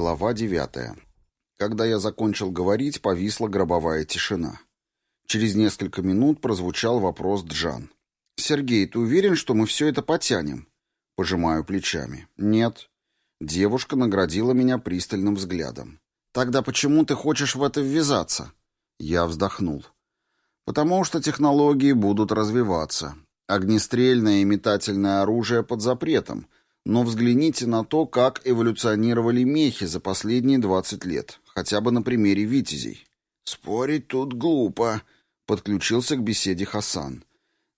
Глава девятая. Когда я закончил говорить, повисла гробовая тишина. Через несколько минут прозвучал вопрос Джан. «Сергей, ты уверен, что мы все это потянем?» Пожимаю плечами. «Нет». Девушка наградила меня пристальным взглядом. «Тогда почему ты хочешь в это ввязаться?» Я вздохнул. «Потому что технологии будут развиваться. Огнестрельное и метательное оружие под запретом — но взгляните на то, как эволюционировали мехи за последние 20 лет, хотя бы на примере витязей. «Спорить тут глупо», — подключился к беседе Хасан.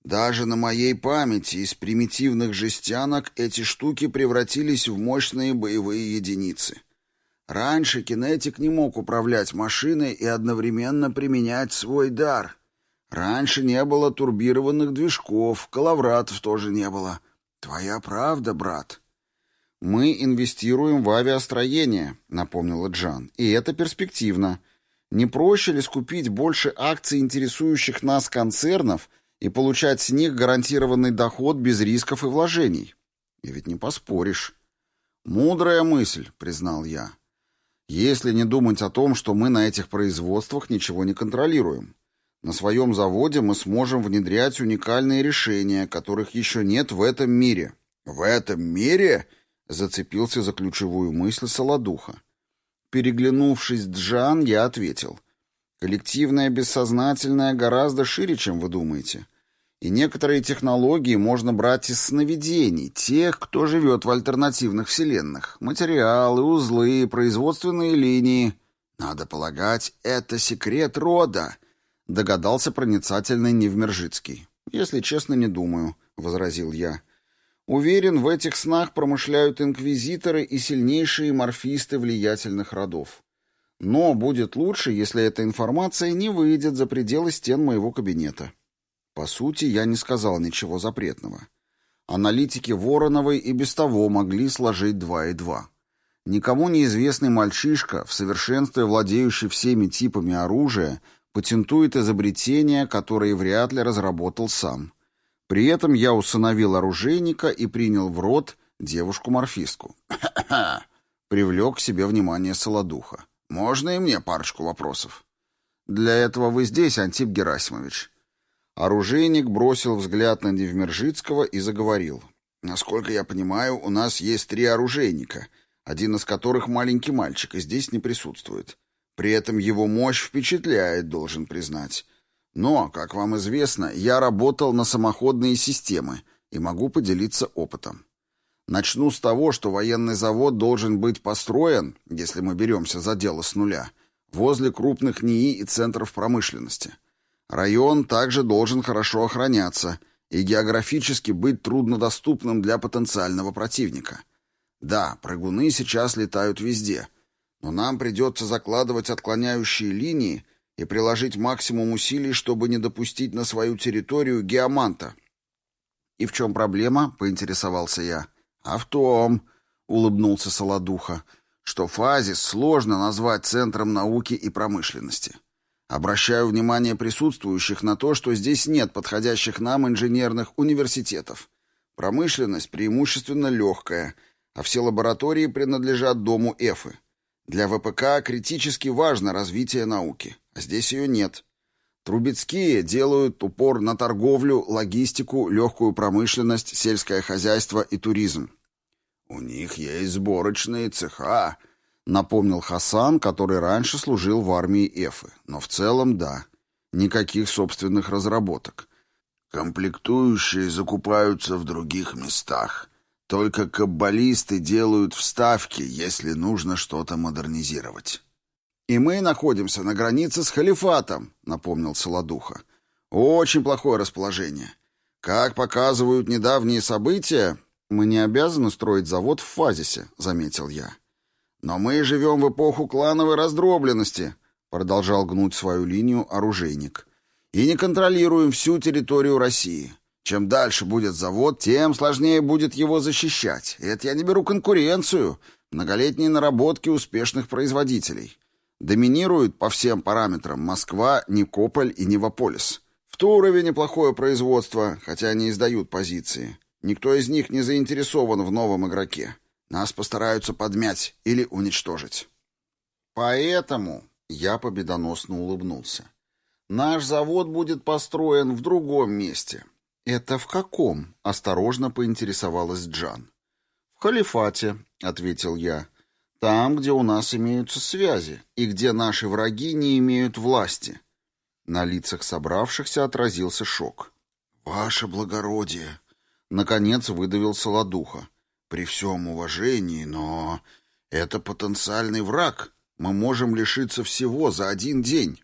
«Даже на моей памяти из примитивных жестянок эти штуки превратились в мощные боевые единицы. Раньше кинетик не мог управлять машиной и одновременно применять свой дар. Раньше не было турбированных движков, коловратов тоже не было». «Твоя правда, брат». «Мы инвестируем в авиастроение», — напомнила Джан. «И это перспективно. Не проще ли скупить больше акций интересующих нас концернов и получать с них гарантированный доход без рисков и вложений? И ведь не поспоришь». «Мудрая мысль», — признал я. «Если не думать о том, что мы на этих производствах ничего не контролируем. На своем заводе мы сможем внедрять уникальные решения, которых еще нет в этом мире. В этом мире? Зацепился за ключевую мысль Солодуха. Переглянувшись Джан, я ответил. Коллективное бессознательное гораздо шире, чем вы думаете. И некоторые технологии можно брать из сновидений, тех, кто живет в альтернативных вселенных. Материалы, узлы, производственные линии. Надо полагать, это секрет рода, Догадался проницательный Невмержицкий. «Если честно, не думаю», — возразил я. «Уверен, в этих снах промышляют инквизиторы и сильнейшие морфисты влиятельных родов. Но будет лучше, если эта информация не выйдет за пределы стен моего кабинета». По сути, я не сказал ничего запретного. Аналитики Вороновой и без того могли сложить два и два. Никому неизвестный мальчишка, в совершенстве владеющий всеми типами оружия, патентует изобретения, которые вряд ли разработал сам. При этом я усыновил оружейника и принял в рот девушку-морфистку. Привлек к себе внимание Солодуха. «Можно и мне парочку вопросов?» «Для этого вы здесь, Антип Герасимович». Оружейник бросил взгляд на Невмержицкого и заговорил. «Насколько я понимаю, у нас есть три оружейника, один из которых маленький мальчик и здесь не присутствует. При этом его мощь впечатляет, должен признать. Но, как вам известно, я работал на самоходные системы и могу поделиться опытом. Начну с того, что военный завод должен быть построен, если мы беремся за дело с нуля, возле крупных НИИ и центров промышленности. Район также должен хорошо охраняться и географически быть труднодоступным для потенциального противника. Да, прыгуны сейчас летают везде — но нам придется закладывать отклоняющие линии и приложить максимум усилий, чтобы не допустить на свою территорию геоманта. «И в чем проблема?» — поинтересовался я. «А в том», — улыбнулся Солодуха, «что Фазис сложно назвать центром науки и промышленности. Обращаю внимание присутствующих на то, что здесь нет подходящих нам инженерных университетов. Промышленность преимущественно легкая, а все лаборатории принадлежат дому Эфы. Для ВПК критически важно развитие науки, а здесь ее нет. Трубецкие делают упор на торговлю, логистику, легкую промышленность, сельское хозяйство и туризм. «У них есть сборочные цеха», — напомнил Хасан, который раньше служил в армии Эфы. Но в целом, да, никаких собственных разработок. Комплектующие закупаются в других местах. Только каббалисты делают вставки, если нужно что-то модернизировать. «И мы находимся на границе с халифатом», — напомнил Солодуха. «Очень плохое расположение. Как показывают недавние события, мы не обязаны строить завод в Фазисе», — заметил я. «Но мы живем в эпоху клановой раздробленности», — продолжал гнуть свою линию оружейник, «и не контролируем всю территорию России. Чем дальше будет завод, тем сложнее будет его защищать. Это я не беру конкуренцию, многолетние наработки успешных производителей. Доминируют по всем параметрам Москва, Никополь и Невополис. В Турове неплохое производство, хотя они издают позиции. Никто из них не заинтересован в новом игроке. Нас постараются подмять или уничтожить. Поэтому я победоносно улыбнулся. Наш завод будет построен в другом месте. Это в каком? Осторожно поинтересовалась Джан. В халифате, ответил я. Там, где у нас имеются связи и где наши враги не имеют власти. На лицах собравшихся отразился шок. «Ваше благородие!» Наконец выдавил Солодуха. «При всем уважении, но это потенциальный враг. Мы можем лишиться всего за один день».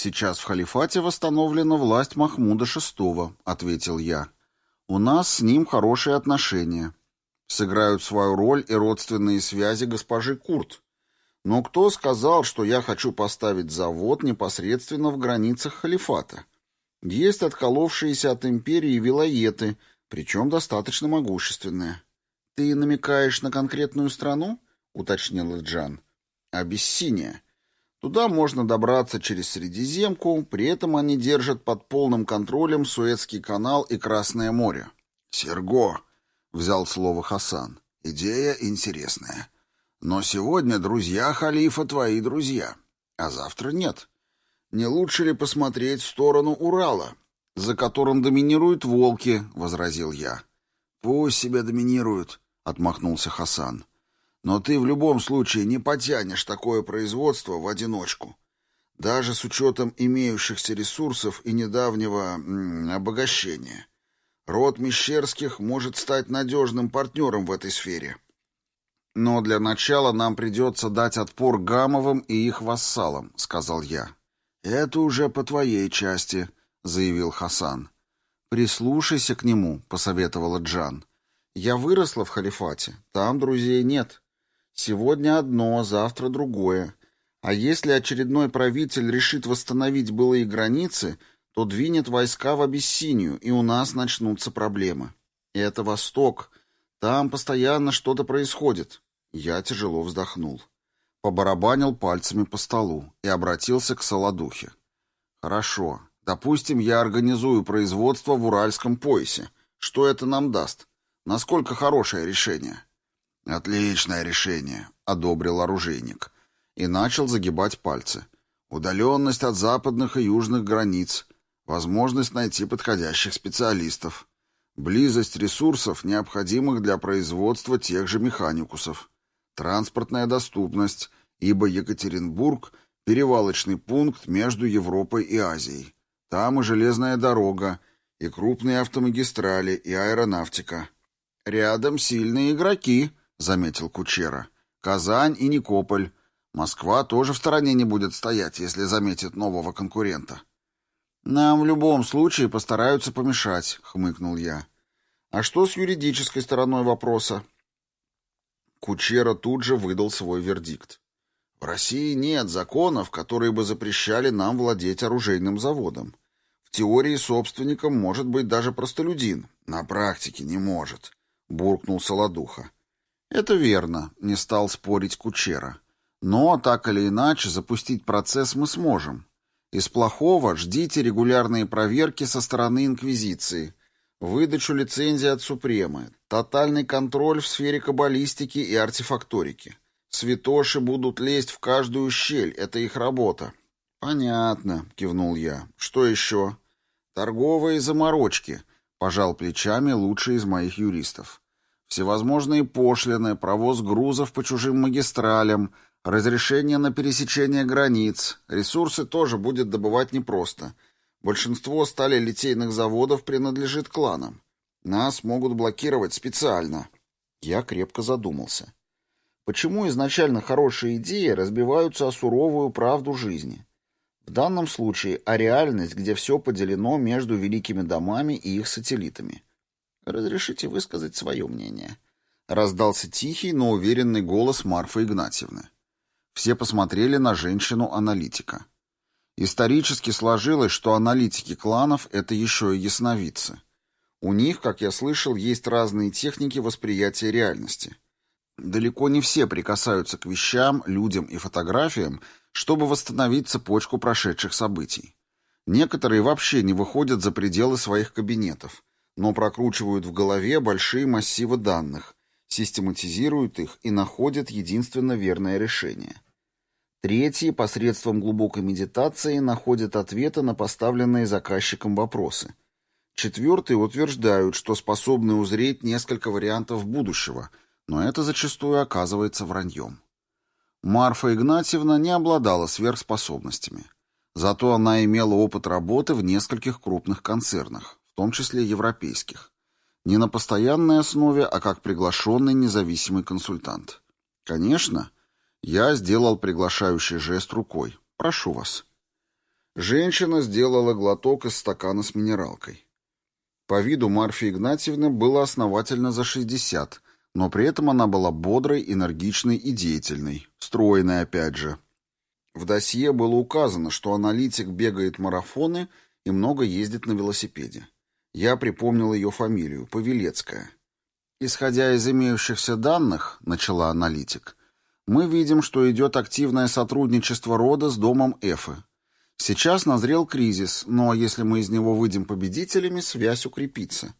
«Сейчас в халифате восстановлена власть Махмуда VI», — ответил я. «У нас с ним хорошие отношения. Сыграют свою роль и родственные связи госпожи Курт. Но кто сказал, что я хочу поставить завод непосредственно в границах халифата? Есть отколовшиеся от империи вилоеты, причем достаточно могущественные. «Ты намекаешь на конкретную страну?» — уточнила Джан. «Абиссиния. Туда можно добраться через Средиземку, при этом они держат под полным контролем Суэцкий канал и Красное море». «Серго!» — взял слово Хасан. «Идея интересная. Но сегодня друзья халифа твои друзья, а завтра нет. Не лучше ли посмотреть в сторону Урала, за которым доминируют волки, — возразил я. Пусть себе доминируют, — отмахнулся Хасан. Но ты в любом случае не потянешь такое производство в одиночку. Даже с учетом имеющихся ресурсов и недавнего м, обогащения. Род Мещерских может стать надежным партнером в этой сфере. «Но для начала нам придется дать отпор Гамовым и их вассалам», — сказал я. «Это уже по твоей части», — заявил Хасан. «Прислушайся к нему», — посоветовала Джан. «Я выросла в халифате, там друзей нет. Сегодня одно, завтра другое. А если очередной правитель решит восстановить былые границы, то двинет войска в Абиссинию, и у нас начнутся проблемы. Это Восток. Там постоянно что-то происходит. Я тяжело вздохнул. Побарабанил пальцами по столу и обратился к Солодухе. «Хорошо. Допустим, я организую производство в Уральском поясе. Что это нам даст? Насколько хорошее решение?» «Отличное решение», — одобрил оружейник. И начал загибать пальцы. «Удаленность от западных и южных границ, возможность найти подходящих специалистов, близость ресурсов, необходимых для производства тех же механикусов, транспортная доступность, ибо Екатеринбург – перевалочный пункт между Европой и Азией. Там и железная дорога, и крупные автомагистрали, и аэронавтика. «Рядом сильные игроки», — заметил Кучера. «Казань и Никополь. Москва тоже в стороне не будет стоять, если заметит нового конкурента». «Нам в любом случае постараются помешать», — хмыкнул я. «А что с юридической стороной вопроса?» Кучера тут же выдал свой вердикт. В России нет законов, которые бы запрещали нам владеть оружейным заводом. В теории собственником может быть даже простолюдин. На практике не может, буркнул Солодуха. Это верно, не стал спорить Кучера. Но, так или иначе, запустить процесс мы сможем. Из плохого ждите регулярные проверки со стороны Инквизиции, выдачу лицензии от Супремы, тотальный контроль в сфере каббалистики и артефакторики. Святоши будут лезть в каждую щель, это их работа. Понятно, кивнул я. Что еще? Торговые заморочки, пожал плечами лучший из моих юристов. Всевозможные пошлины, провоз грузов по чужим магистралям, разрешение на пересечение границ. Ресурсы тоже будет добывать непросто — Большинство стали литейных заводов принадлежит кланам. Нас могут блокировать специально. Я крепко задумался. Почему изначально хорошие идеи разбиваются о суровую правду жизни? В данном случае о реальность, где все поделено между великими домами и их сателлитами. Разрешите высказать свое мнение. Раздался тихий, но уверенный голос Марфы Игнатьевны. Все посмотрели на женщину-аналитика. Исторически сложилось, что аналитики кланов — это еще и ясновидцы. У них, как я слышал, есть разные техники восприятия реальности. Далеко не все прикасаются к вещам, людям и фотографиям, чтобы восстановить цепочку прошедших событий. Некоторые вообще не выходят за пределы своих кабинетов, но прокручивают в голове большие массивы данных систематизируют их и находят единственно верное решение. Третьи посредством глубокой медитации находят ответы на поставленные заказчиком вопросы. Четвертые утверждают, что способны узреть несколько вариантов будущего, но это зачастую оказывается враньем. Марфа Игнатьевна не обладала сверхспособностями. Зато она имела опыт работы в нескольких крупных концернах, том числе европейских. Не на постоянной основе, а как приглашенный независимый консультант. Конечно, я сделал приглашающий жест рукой. Прошу вас. Женщина сделала глоток из стакана с минералкой. По виду Марфи Игнатьевны было основательно за 60, но при этом она была бодрой, энергичной и деятельной, стройной опять же. В досье было указано, что аналитик бегает марафоны и много ездит на велосипеде. Я припомнил ее фамилию, Павелецкая. «Исходя из имеющихся данных», — начала аналитик, «мы видим, что идет активное сотрудничество рода с домом Эфы. Сейчас назрел кризис, но если мы из него выйдем победителями, связь укрепится.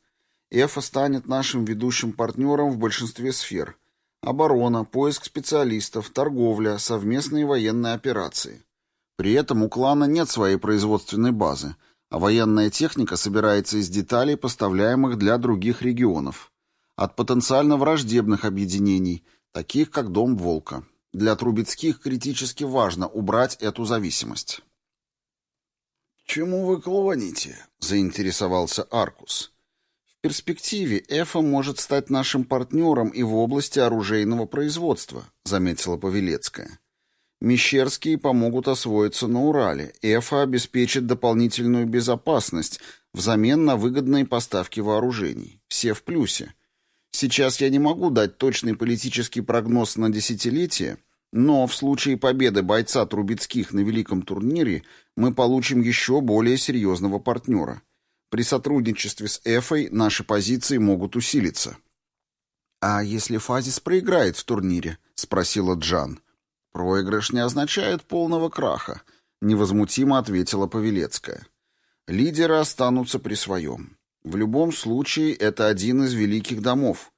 Эфа станет нашим ведущим партнером в большинстве сфер. Оборона, поиск специалистов, торговля, совместные военные операции. При этом у клана нет своей производственной базы — а военная техника собирается из деталей, поставляемых для других регионов. От потенциально враждебных объединений, таких как Дом Волка. Для Трубецких критически важно убрать эту зависимость. «Чему вы клоните?» — заинтересовался Аркус. «В перспективе Эфа может стать нашим партнером и в области оружейного производства», — заметила Павелецкая. Мещерские помогут освоиться на Урале. ЭФА обеспечит дополнительную безопасность взамен на выгодные поставки вооружений. Все в плюсе. Сейчас я не могу дать точный политический прогноз на десятилетие, но в случае победы бойца Трубецких на великом турнире мы получим еще более серьезного партнера. При сотрудничестве с ЭФой наши позиции могут усилиться. «А если Фазис проиграет в турнире?» — спросила Джан. «Проигрыш не означает полного краха», — невозмутимо ответила Павелецкая. «Лидеры останутся при своем. В любом случае, это один из великих домов,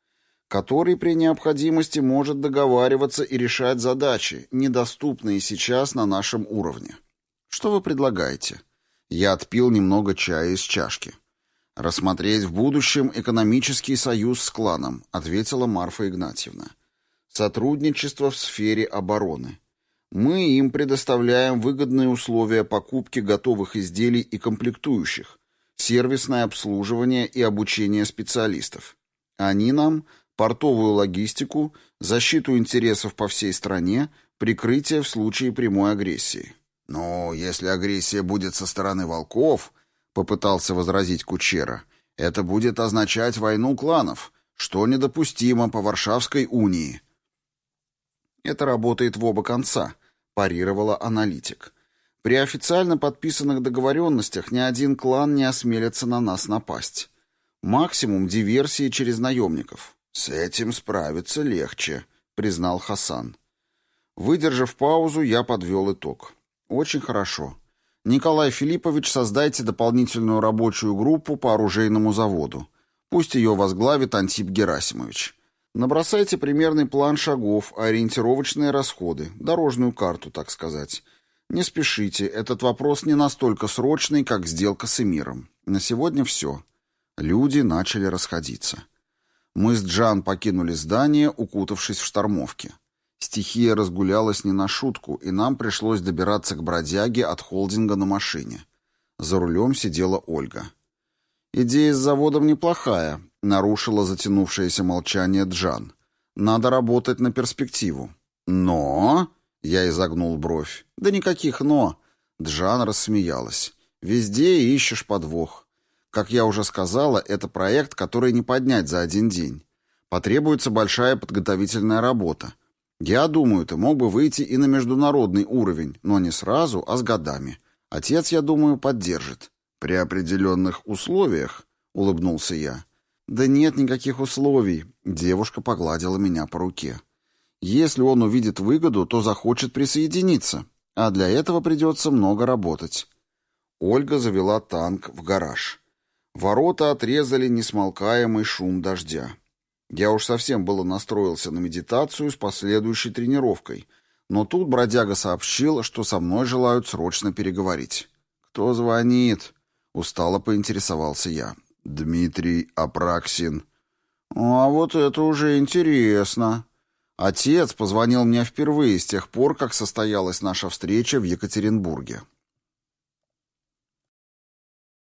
который при необходимости может договариваться и решать задачи, недоступные сейчас на нашем уровне. Что вы предлагаете?» Я отпил немного чая из чашки. «Рассмотреть в будущем экономический союз с кланом», — ответила Марфа Игнатьевна. Сотрудничество в сфере обороны. Мы им предоставляем выгодные условия покупки готовых изделий и комплектующих, сервисное обслуживание и обучение специалистов. Они нам портовую логистику, защиту интересов по всей стране, прикрытие в случае прямой агрессии. «Но если агрессия будет со стороны волков», — попытался возразить Кучера, — «это будет означать войну кланов, что недопустимо по Варшавской унии». Это работает в оба конца, парировала аналитик. При официально подписанных договоренностях ни один клан не осмелится на нас напасть. Максимум диверсии через наемников. С этим справиться легче, признал Хасан. Выдержав паузу, я подвел итог. Очень хорошо. Николай Филиппович, создайте дополнительную рабочую группу по оружейному заводу. Пусть ее возглавит Антип Герасимович. Набросайте примерный план шагов, ориентировочные расходы, дорожную карту, так сказать. Не спешите, этот вопрос не настолько срочный, как сделка с Эмиром. На сегодня все. Люди начали расходиться. Мы с Джан покинули здание, укутавшись в штормовке. Стихия разгулялась не на шутку, и нам пришлось добираться к бродяге от холдинга на машине. За рулем сидела Ольга. «Идея с заводом неплохая», — нарушила затянувшееся молчание Джан. «Надо работать на перспективу». «Но...» — я изогнул бровь. «Да никаких «но». Джан рассмеялась. «Везде ищешь подвох. Как я уже сказала, это проект, который не поднять за один день. Потребуется большая подготовительная работа. Я думаю, ты мог бы выйти и на международный уровень, но не сразу, а с годами. Отец, я думаю, поддержит. «При определенных условиях?» — улыбнулся я. «Да нет никаких условий», — девушка погладила меня по руке. «Если он увидит выгоду, то захочет присоединиться, а для этого придется много работать». Ольга завела танк в гараж. Ворота отрезали несмолкаемый шум дождя. Я уж совсем было настроился на медитацию с последующей тренировкой, но тут бродяга сообщил, что со мной желают срочно переговорить. «Кто звонит?» — устало поинтересовался я. «Дмитрий Апраксин». «А вот это уже интересно». Отец позвонил мне впервые с тех пор, как состоялась наша встреча в Екатеринбурге.